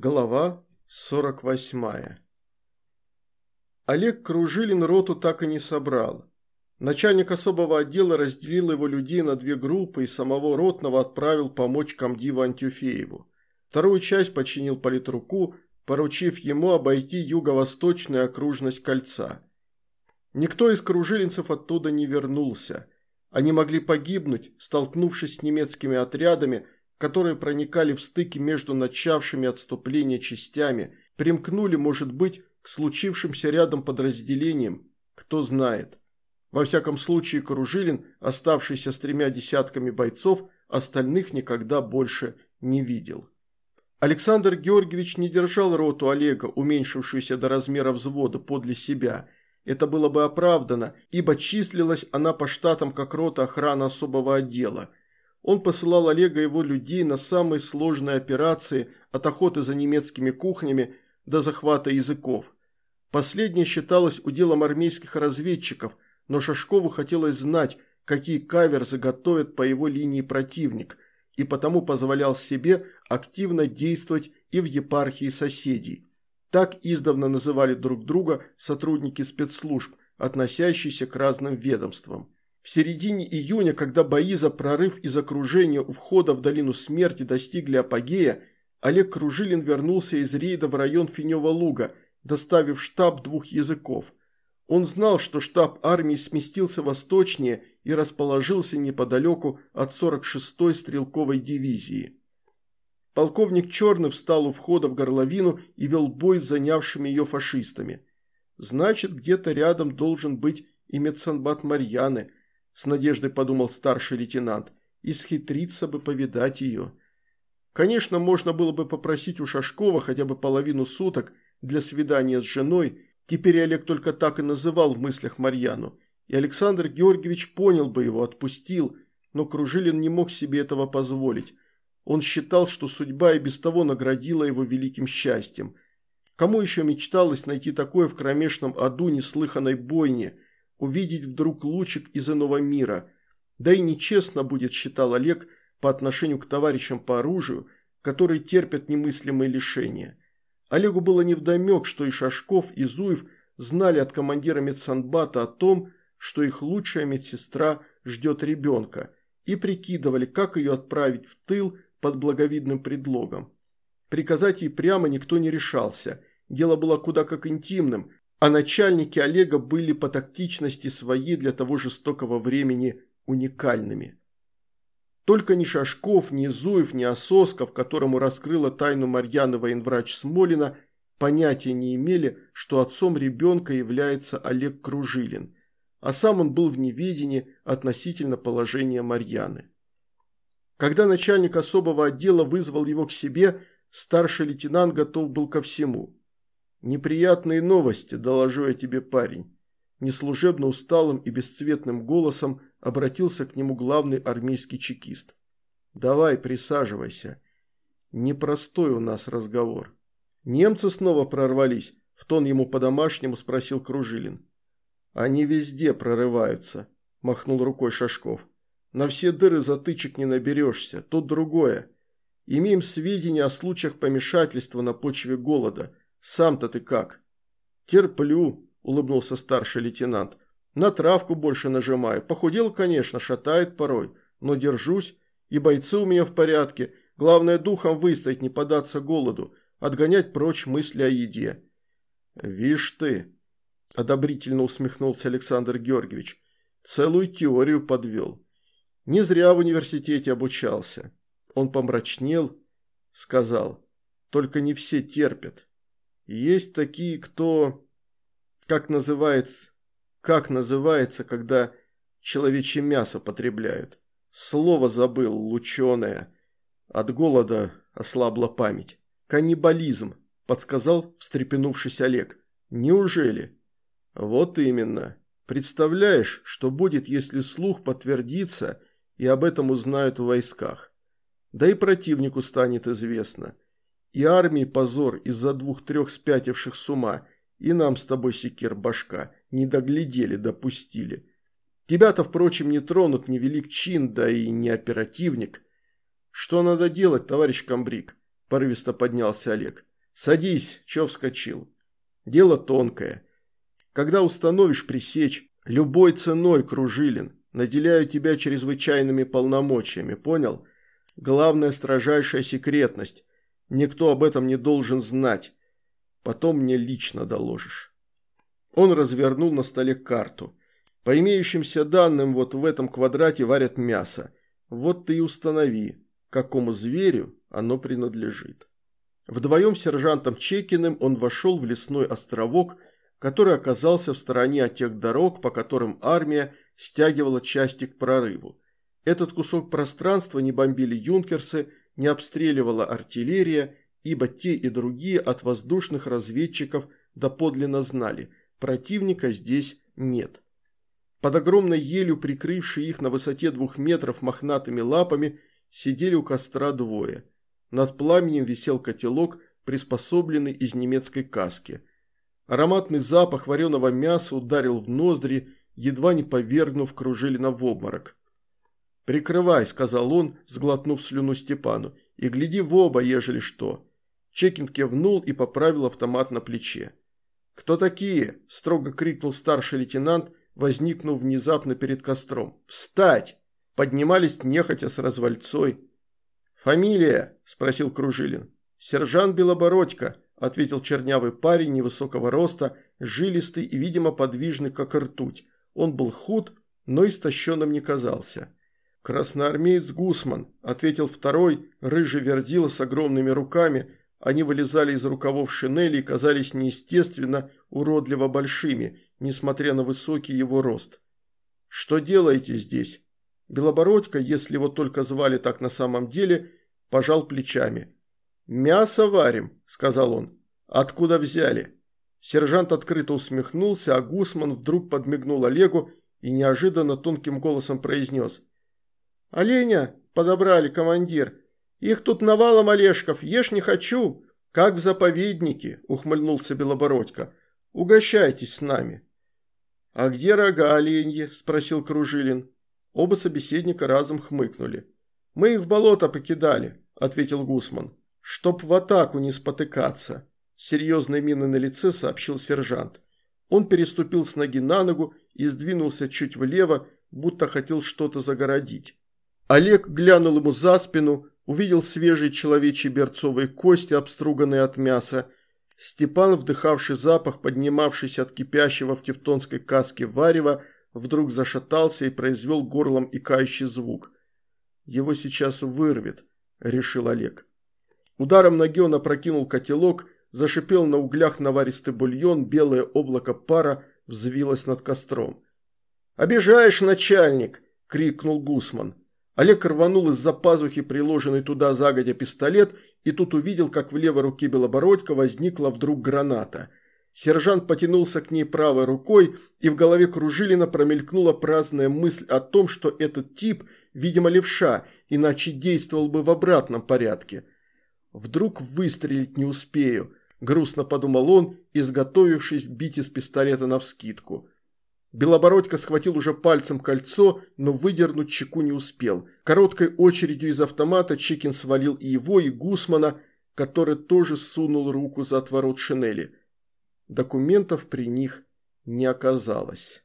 Глава 48 Олег Кружилин роту так и не собрал. Начальник особого отдела разделил его людей на две группы и самого ротного отправил помочь комдиву Антюфееву. Вторую часть починил политруку, поручив ему обойти юго-восточную окружность кольца. Никто из кружилинцев оттуда не вернулся. Они могли погибнуть, столкнувшись с немецкими отрядами – которые проникали в стыки между начавшими отступление частями, примкнули, может быть, к случившимся рядом подразделениям, кто знает. Во всяком случае, Кружилин, оставшийся с тремя десятками бойцов, остальных никогда больше не видел. Александр Георгиевич не держал роту Олега, уменьшившуюся до размера взвода, подле себя. Это было бы оправдано, ибо числилась она по штатам как рота охраны особого отдела – он посылал Олега и его людей на самые сложные операции от охоты за немецкими кухнями до захвата языков. Последнее считалось уделом армейских разведчиков, но Шашкову хотелось знать, какие каверзы готовят по его линии противник, и потому позволял себе активно действовать и в епархии соседей. Так издавна называли друг друга сотрудники спецслужб, относящиеся к разным ведомствам. В середине июня, когда бои за прорыв из окружения у входа в долину смерти достигли апогея, Олег Кружилин вернулся из рейда в район Финева Луга, доставив штаб двух языков. Он знал, что штаб армии сместился восточнее и расположился неподалеку от 46-й стрелковой дивизии. Полковник Черный встал у входа в горловину и вел бой с занявшими ее фашистами. Значит, где-то рядом должен быть и медсанбат Марьяны – с надеждой подумал старший лейтенант, и схитриться бы повидать ее. Конечно, можно было бы попросить у Шашкова хотя бы половину суток для свидания с женой, теперь Олег только так и называл в мыслях Марьяну, и Александр Георгиевич понял бы его, отпустил, но Кружилин не мог себе этого позволить. Он считал, что судьба и без того наградила его великим счастьем. Кому еще мечталось найти такое в кромешном аду неслыханной бойне – увидеть вдруг лучик из иного мира. Да и нечестно будет, считал Олег, по отношению к товарищам по оружию, которые терпят немыслимые лишения. Олегу было невдомек, что и Шашков, и Зуев знали от командира медсанбата о том, что их лучшая медсестра ждет ребенка, и прикидывали, как ее отправить в тыл под благовидным предлогом. Приказать ей прямо никто не решался, дело было куда как интимным, а начальники Олега были по тактичности своей для того жестокого времени уникальными. Только ни Шашков, ни Зуев, ни Ососков, которому раскрыла тайну Марьяна военврач Смолина, понятия не имели, что отцом ребенка является Олег Кружилин, а сам он был в неведении относительно положения Марьяны. Когда начальник особого отдела вызвал его к себе, старший лейтенант готов был ко всему – «Неприятные новости, доложу я тебе, парень». Неслужебно усталым и бесцветным голосом обратился к нему главный армейский чекист. «Давай, присаживайся. Непростой у нас разговор». «Немцы снова прорвались?» – в тон ему по-домашнему спросил Кружилин. «Они везде прорываются», – махнул рукой Шашков. «На все дыры затычек не наберешься, тут другое. Имеем сведения о случаях помешательства на почве голода – сам-то ты как?» «Терплю», – улыбнулся старший лейтенант. «На травку больше нажимаю. Похудел, конечно, шатает порой, но держусь. И бойцы у меня в порядке. Главное, духом выстоять, не податься голоду, отгонять прочь мысли о еде». «Вишь ты», – одобрительно усмехнулся Александр Георгиевич, – «целую теорию подвел. Не зря в университете обучался». Он помрачнел, сказал, «Только не все терпят». Есть такие, кто... Как называется... Как называется, когда человечье мясо потребляют? Слово забыл, лученое. От голода ослабла память. Каннибализм, подсказал встрепенувшись Олег. Неужели? Вот именно. Представляешь, что будет, если слух подтвердится и об этом узнают в войсках. Да и противнику станет известно. И армии позор из-за двух-трех спятивших с ума, и нам с тобой, секир, башка, не доглядели, допустили. Тебя-то, впрочем, не тронут ни велик чин, да и не оперативник. Что надо делать, товарищ комбриг? Порывисто поднялся Олег. «Садись, чё вскочил? Дело тонкое. Когда установишь пресечь, любой ценой, Кружилин, наделяю тебя чрезвычайными полномочиями, понял? Главное – строжайшая секретность. Никто об этом не должен знать. Потом мне лично доложишь». Он развернул на столе карту. По имеющимся данным, вот в этом квадрате варят мясо. Вот ты и установи, какому зверю оно принадлежит. Вдвоем с сержантом Чекиным он вошел в лесной островок, который оказался в стороне от тех дорог, по которым армия стягивала части к прорыву. Этот кусок пространства не бомбили юнкерсы, не обстреливала артиллерия, ибо те и другие от воздушных разведчиков доподлинно знали – противника здесь нет. Под огромной елью, прикрывшей их на высоте двух метров мохнатыми лапами, сидели у костра двое. Над пламенем висел котелок, приспособленный из немецкой каски. Ароматный запах вареного мяса ударил в ноздри, едва не повергнув Кружилина в обморок. «Прикрывай», – сказал он, сглотнув слюну Степану, – «и гляди в оба, ежели что». Чекин кивнул и поправил автомат на плече. «Кто такие?» – строго крикнул старший лейтенант, возникнув внезапно перед костром. «Встать!» Поднимались нехотя с развальцой. «Фамилия?» – спросил Кружилин. «Сержант Белобородько», – ответил чернявый парень невысокого роста, жилистый и, видимо, подвижный, как ртуть. Он был худ, но истощенным не казался. «Красноармеец Гусман», – ответил второй, рыжий вердила с огромными руками. Они вылезали из рукавов шинели и казались неестественно уродливо большими, несмотря на высокий его рост. «Что делаете здесь?» Белобородько, если его только звали так на самом деле, пожал плечами. «Мясо варим», – сказал он. «Откуда взяли?» Сержант открыто усмехнулся, а Гусман вдруг подмигнул Олегу и неожиданно тонким голосом произнес. «Оленя подобрали, командир. Их тут навалом Олежков, ешь не хочу». «Как в заповеднике», – ухмыльнулся Белобородько. «Угощайтесь с нами». «А где рога оленьи?» – спросил Кружилин. Оба собеседника разом хмыкнули. «Мы их в болото покидали», – ответил Гусман. «Чтоб в атаку не спотыкаться», – серьезной миной на лице сообщил сержант. Он переступил с ноги на ногу и сдвинулся чуть влево, будто хотел что-то загородить. Олег глянул ему за спину, увидел свежие человечьи берцовые кости, обструганные от мяса. Степан, вдыхавший запах, поднимавшийся от кипящего в тевтонской каске варева, вдруг зашатался и произвел горлом икающий звук. «Его сейчас вырвет», – решил Олег. Ударом ноги он опрокинул котелок, зашипел на углях наваристый бульон, белое облако пара взвилось над костром. «Обижаешь, начальник!» – крикнул Гусман. Олег рванул из-за пазухи приложенный туда загодя пистолет и тут увидел, как в левой руке Белобородька возникла вдруг граната. Сержант потянулся к ней правой рукой, и в голове Кружилина промелькнула праздная мысль о том, что этот тип, видимо, левша, иначе действовал бы в обратном порядке. «Вдруг выстрелить не успею», – грустно подумал он, изготовившись бить из пистолета навскидку. Белобородько схватил уже пальцем кольцо, но выдернуть чеку не успел. Короткой очередью из автомата Чекин свалил и его, и Гусмана, который тоже сунул руку за отворот шинели. Документов при них не оказалось.